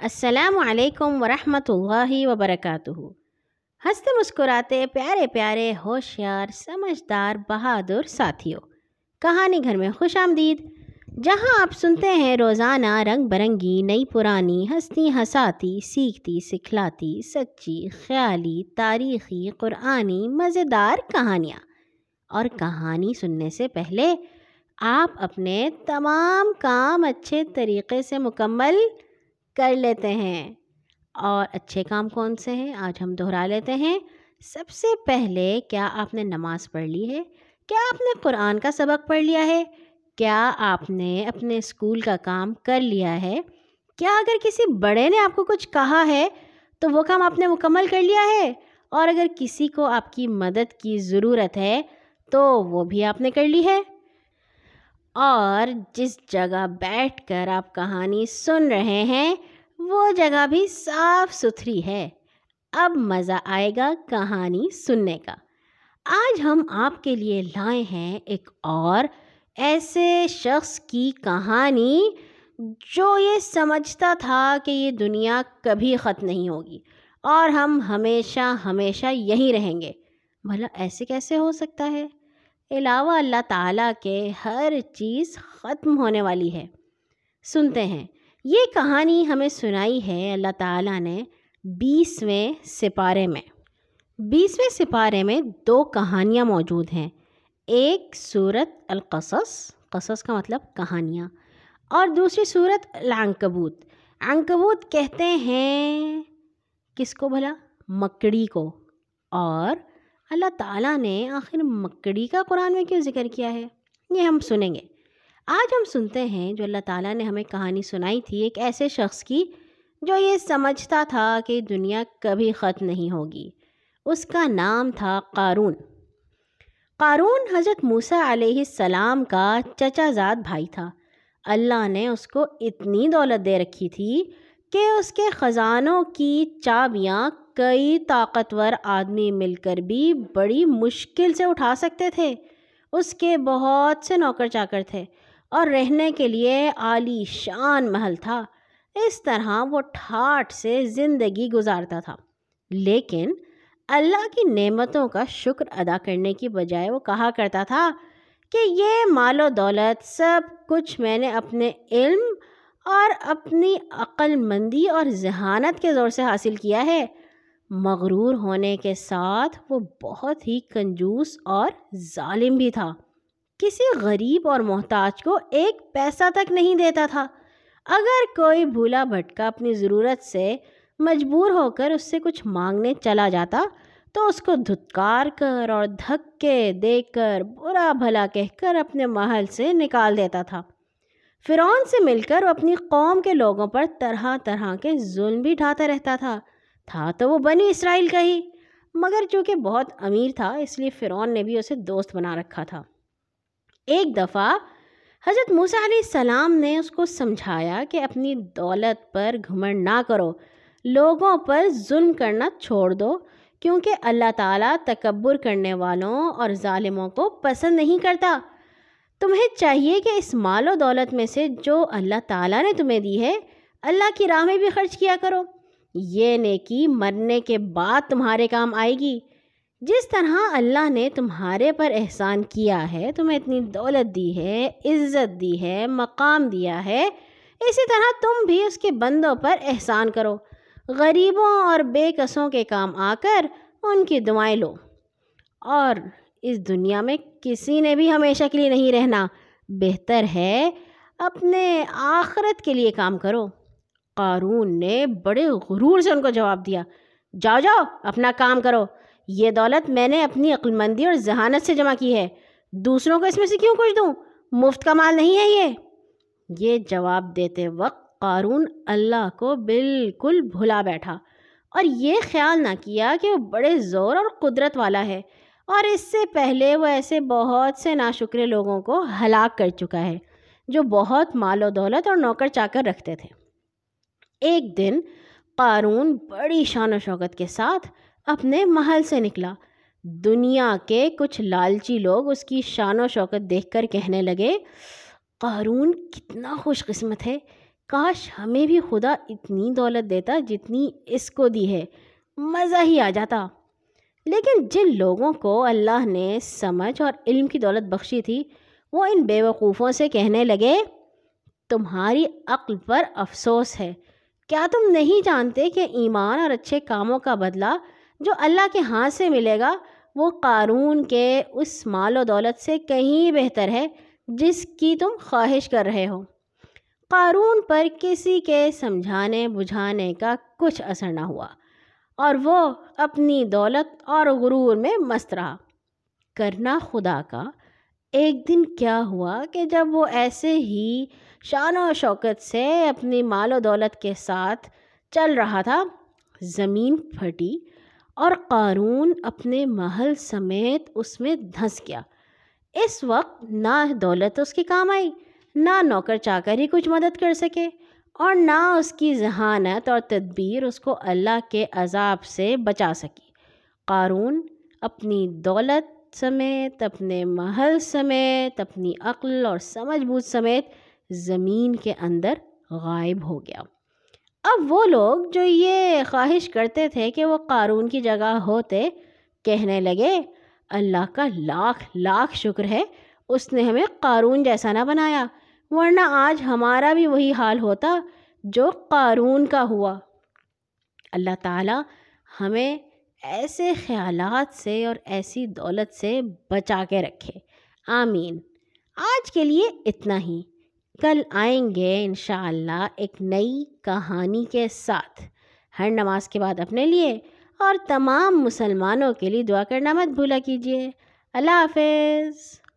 السلام علیکم ورحمۃ اللہ وبرکاتہ۔ ہنستے مسکراتے پیارے پیارے ہوشیار، سمجھدار، بہادر ساتھیوں۔ کہانی گھر میں خوش آمدید۔ جہاں آپ سنتے ہیں، روزانہ رنگ برنگی، نئی پرانی ہستی ہساتی سیکھتی، سکھلاتی، سچی، خیالی، تاریخی، قرآنی، مزیدار کہانیاں۔ اور کہانی سننے سے پہلے آپ اپنے تمام کام اچھے طریقے سے مکمل کر لیتے ہیں۔ اور اچھے کام کون سے ہیں؟ آج ہم دہرا لیتے ہیں۔ سب سے پہلے کیا آپ نے نماز پڑھ لی ہے؟ کیا آپ نے قرآن کا سبق پڑھ لیا ہے؟ کیا آپ نے اپنے اسکول کا کام کر لیا ہے؟ کیا اگر کسی بڑے نے آپ کو کچھ کہا ہے، تو وہ کام آپ نے مکمل کر لیا ہے؟ اور اگر کسی کو آپ کی مدد کی ضرورت ہے، تو وہ بھی آپ نے کر لی ہے۔ اور جس جگہ بیٹھ کر آپ کہانی سن رہے ہیں، وہ جگہ بھی صاف ستھری ہے۔ اب مزہ آئے گا کہانی سننے کا۔ آج ہم آپ کے لیے لائے ہیں ایک اور ایسے شخص کی کہانی جو یہ سمجھتا تھا کہ یہ دنیا کبھی ختم نہیں ہوگی اور ہم ہمیشہ ہمیشہ یہیں رہیں گے۔ بھلا ایسے کیسے ہو سکتا ہے؟ علاوہ اللہ تعالیٰ کے ہر چیز ختم ہونے والی ہے۔ سنتے ہیں۔ یہ کہانی ہمیں سنائی ہے اللہ تعالیٰ نے بیسویں سپارے میں۔ بیسویں سپارے میں دو کہانیاں موجود ہیں۔ ایک صورت القصص، قصص کا مطلب کہانیاں۔ اور دوسری صورت العنکبوت۔ عنکبوت کہتے ہیں، کس کو بھلا؟ مکڑی کو۔ اور اللہ تعالیٰ نے آخر مکڑی کا قرآن میں کیوں ذکر کیا ہے؟ یہ ہم سنیں گے۔ آج ہم سنتے ہیں جو اللہ تعالیٰ نے ہمیں کہانی سنائی تھی ایک ایسے شخص کی جو یہ سمجھتا تھا کہ دنیا کبھی ختم نہیں ہوگی۔ اس کا نام تھا قارون۔ قارون حضرت موسیٰ علیہ السلام کا چچا زاد بھائی تھا۔ اللہ نے اس کو اتنی دولت دے رکھی تھی کہ اس کے خزانوں کی چابیاں کئی طاقتور آدمی مل کر بھی بڑی مشکل سے اٹھا سکتے تھے۔ اس کے بہت سے نوکر چاکر تھے اور رہنے کے لیے عالی شان محل تھا۔ اس طرح وہ ٹھاٹ سے زندگی گزارتا تھا۔ لیکن اللہ کی نعمتوں کا شکر ادا کرنے کی بجائے وہ کہا کرتا تھا کہ یہ مال و دولت سب کچھ میں نے اپنے علم اور اپنی عقل مندی اور ذہانت کے زور سے حاصل کیا ہے۔ مغرور ہونے کے ساتھ وہ بہت ہی کنجوس اور ظالم بھی تھا۔ کسی غریب اور محتاج کو ایک پیسہ تک نہیں دیتا تھا۔ اگر کوئی بھولا بھٹکا اپنی ضرورت سے مجبور ہو کر اس سے کچھ مانگنے چلا جاتا، تو اس کو دھتکار کر اور دھکے دے کر برا بھلا کہہ کر اپنے محل سے نکال دیتا تھا۔ فرعون سے مل کر وہ اپنی قوم کے لوگوں پر طرح طرح کے ظلم بھی ڈھاتا رہتا تھا۔ تھا تو وہ بنی اسرائیل کا ہی، مگر چونکہ بہت امیر تھا، اس لیے فرعون نے بھی اسے دوست بنا رکھا تھا۔ ایک دفعہ حضرت موسیٰ علیہ السلام نے اس کو سمجھایا کہ اپنی دولت پر گھمنڈ نہ کرو، لوگوں پر ظلم کرنا چھوڑ دو، کیونکہ اللہ تعالیٰ تکبر کرنے والوں اور ظالموں کو پسند نہیں کرتا۔ تمہیں چاہیے کہ اس مال و دولت میں سے جو اللہ تعالیٰ نے تمہیں دی ہے، اللہ کی راہ میں بھی خرچ کیا کرو۔ یہ نیکی مرنے کے بعد تمہارے کام آئے گی۔ جس طرح اللہ نے تمہارے پر احسان کیا ہے، تمہیں اتنی دولت دی ہے، عزت دی ہے، مقام دیا ہے، اسی طرح تم بھی اس کے بندوں پر احسان کرو۔ غریبوں اور بے قصوں کے کام آ کر ان کی دعائیں لو۔ اور اس دنیا میں کسی نے بھی ہمیشہ کے لیے نہیں رہنا۔ بہتر ہے اپنے آخرت کے لیے کام کرو۔ قارون نے بڑے غرور سے ان کو جواب دیا۔ جاؤ جاؤ، اپنا کام کرو۔ یہ دولت میں نے اپنی عقلمندی اور ذہانت سے جمع کی ہے۔ دوسروں کو اس میں سے کیوں کچھ دوں؟ مفت کا مال نہیں ہے یہ۔ یہ جواب دیتے وقت قارون اللہ کو بالکل بھلا بیٹھا اور یہ خیال نہ کیا کہ وہ بڑے زور اور قدرت والا ہے۔ اور اس سے پہلے وہ ایسے بہت سے ناشکرے لوگوں کو ہلاک کر چکا ہے، جو بہت مال و دولت اور نوکر چا کر رکھتے تھے۔ ایک دن قارون بڑی شان و شوکت کے ساتھ اپنے محل سے نکلا۔ دنیا کے کچھ لالچی لوگ اس کی شان و شوکت دیکھ کر کہنے لگے، قارون کتنا خوش قسمت ہے۔ کاش ہمیں بھی خدا اتنی دولت دیتا جتنی اس کو دی ہے۔ مزہ ہی آ جاتا۔ لیکن جن لوگوں کو اللہ نے سمجھ اور علم کی دولت بخشی تھی، وہ ان بیوقوفوں سے کہنے لگے، تمہاری عقل پر افسوس ہے۔ کیا تم نہیں جانتے کہ ایمان اور اچھے کاموں کا بدلہ جو اللہ کے ہاتھ سے ملے گا، وہ قارون کے اس مال و دولت سے کہیں بہتر ہے جس کی تم خواہش کر رہے ہو؟ قارون پر کسی کے سمجھانے، بجھانے کا کچھ اثر نہ ہوا۔ اور وہ اپنی دولت اور غرور میں مست رہا۔ کرنا خدا کا۔ ایک دن کیا ہوا کہ جب وہ ایسے ہی شان و شوکت سے اپنی مال و دولت کے ساتھ چل رہا تھا، زمین پھٹی اور قارون اپنے محل سمیت اس میں دھنس گیا۔ اس وقت نہ دولت اس کے کام آئی، نہ نوکر چا کر ہی کچھ مدد کر سکے۔ اور نہ اس کی ذہانت اور تدبیر اس کو اللہ کے عذاب سے بچا سکی۔ قارون اپنی دولت سمیت، اپنے محل سمیت، اپنی عقل اور سمجھ بوجھ سمیت زمین کے اندر غائب ہو گیا۔ اب وہ لوگ جو یہ خواہش کرتے تھے کہ وہ قارون کی جگہ ہوتے، کہنے لگے، اللہ کا لاکھ لاکھ شکر ہے، اس نے ہمیں قارون جیسا نہ بنایا۔ ورنہ آج ہمارا بھی وہی حال ہوتا جو قارون کا ہوا۔ اللہ تعالیٰ ہمیں ایسے خیالات سے اور ایسی دولت سے بچا کے رکھے۔ آمین۔ آج کے لیے اتنا ہی۔ کل آئیں گے انشاءاللہ ایک نئی کہانی کے ساتھ۔ ہر نماز کے بعد اپنے لیے اور تمام مسلمانوں کے لیے دعا کرنا مت بھولا کیجیے۔ اللہ حافظ۔